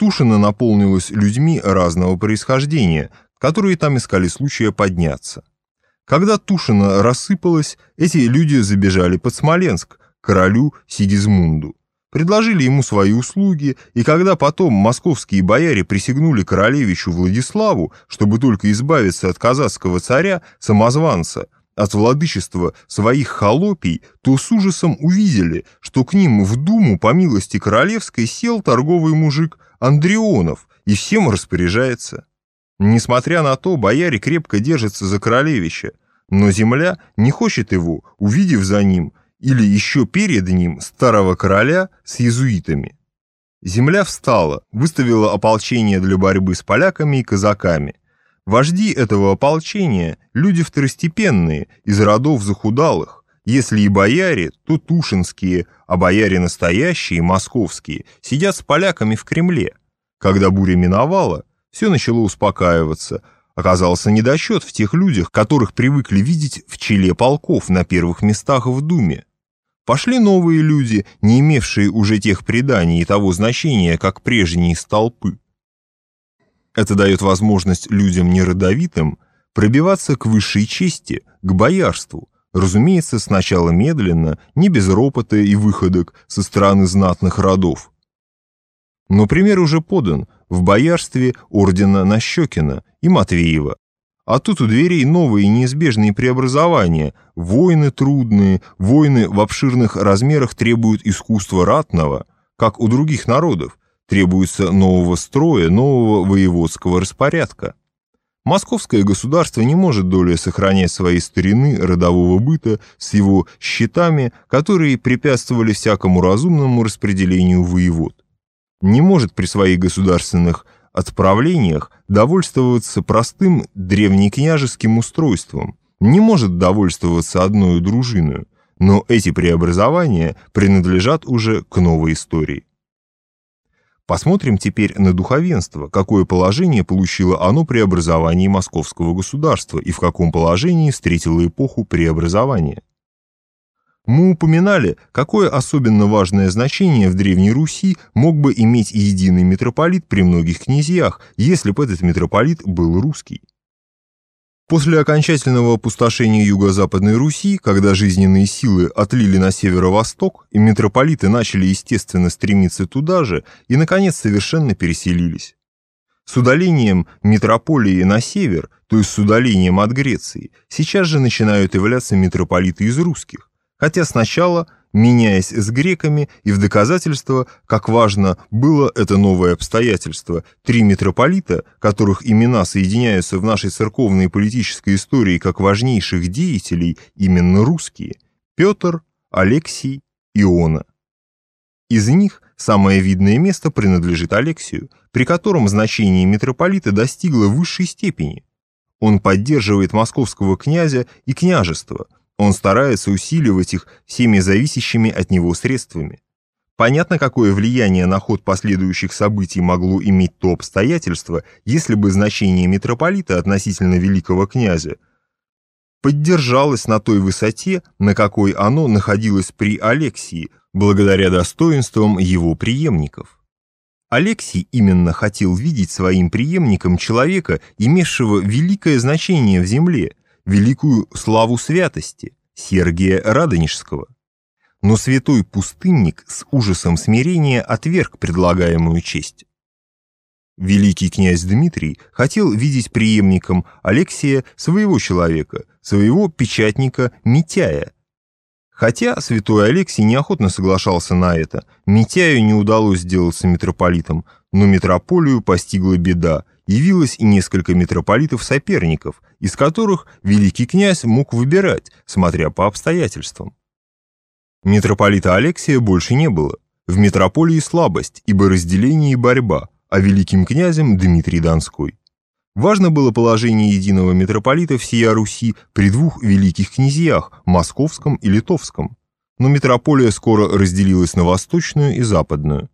Тушина наполнилась людьми разного происхождения, которые там искали случая подняться. Когда Тушина рассыпалась, эти люди забежали под Смоленск, королю Сигизмунду. Предложили ему свои услуги, и когда потом московские бояре присягнули королевичу Владиславу, чтобы только избавиться от казацкого царя, самозванца, от владычества своих холопий, то с ужасом увидели, что к ним в думу по милости королевской сел торговый мужик Андреонов и всем распоряжается. Несмотря на то, бояре крепко держатся за королевича, но земля не хочет его, увидев за ним, или еще перед ним старого короля с иезуитами. Земля встала, выставила ополчение для борьбы с поляками и казаками. Вожди этого ополчения – люди второстепенные, из родов захудалых. Если и бояре, то тушинские, а бояре настоящие, московские, сидят с поляками в Кремле. Когда буря миновала, все начало успокаиваться. Оказался недосчет в тех людях, которых привыкли видеть в челе полков на первых местах в Думе. Пошли новые люди, не имевшие уже тех преданий и того значения, как прежние столпы. Это дает возможность людям неродовитым пробиваться к высшей чести, к боярству, разумеется, сначала медленно, не без ропота и выходок со стороны знатных родов. Но пример уже подан в боярстве ордена Нащекина и Матвеева, а тут у дверей новые неизбежные преобразования. Войны трудные, войны в обширных размерах требуют искусства ратного, как у других народов. Требуется нового строя, нового воеводского распорядка. Московское государство не может долей сохранять своей старины родового быта с его счетами, которые препятствовали всякому разумному распределению воевод. Не может при своих государственных отправлениях довольствоваться простым древнекняжеским устройством, не может довольствоваться одной дружиной, но эти преобразования принадлежат уже к новой истории. Посмотрим теперь на духовенство, какое положение получило оно при образовании московского государства и в каком положении встретило эпоху преобразования. Мы упоминали, какое особенно важное значение в Древней Руси мог бы иметь единый митрополит при многих князьях, если бы этот митрополит был русский. После окончательного опустошения юго-западной Руси, когда жизненные силы отлили на северо-восток, и митрополиты начали естественно стремиться туда же, и, наконец, совершенно переселились. С удалением митрополии на север, то есть с удалением от Греции, сейчас же начинают являться митрополиты из русских хотя сначала, меняясь с греками, и в доказательство, как важно было это новое обстоятельство, три митрополита, которых имена соединяются в нашей церковной и политической истории как важнейших деятелей, именно русские, Петр, Алексий, Иона. Из них самое видное место принадлежит Алексию, при котором значение митрополита достигло высшей степени. Он поддерживает московского князя и княжество – он старается усиливать их всеми зависящими от него средствами. Понятно, какое влияние на ход последующих событий могло иметь то обстоятельство, если бы значение митрополита относительно великого князя поддержалось на той высоте, на какой оно находилось при Алексии, благодаря достоинствам его преемников. Алексий именно хотел видеть своим преемником человека, имевшего великое значение в земле, великую славу святости, Сергия Радонежского. Но святой пустынник с ужасом смирения отверг предлагаемую честь. Великий князь Дмитрий хотел видеть преемником Алексия своего человека, своего печатника Митяя. Хотя святой Алексий неохотно соглашался на это, Митяю не удалось сделаться митрополитом, но митрополию постигла беда, явилось и несколько митрополитов-соперников, из которых великий князь мог выбирать, смотря по обстоятельствам. Митрополита Алексия больше не было. В митрополии слабость, ибо разделение и борьба, а великим князем Дмитрий Донской. Важно было положение единого митрополита всея Руси при двух великих князьях, московском и литовском. Но митрополия скоро разделилась на восточную и западную.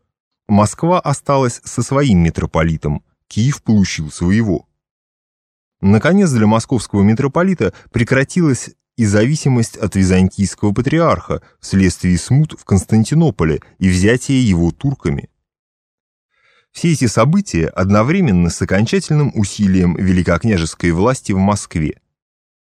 Москва осталась со своим митрополитом, Киев получил своего. Наконец, для московского митрополита прекратилась и зависимость от византийского патриарха вследствие смут в Константинополе и взятия его турками. Все эти события одновременно с окончательным усилием великокняжеской власти в Москве,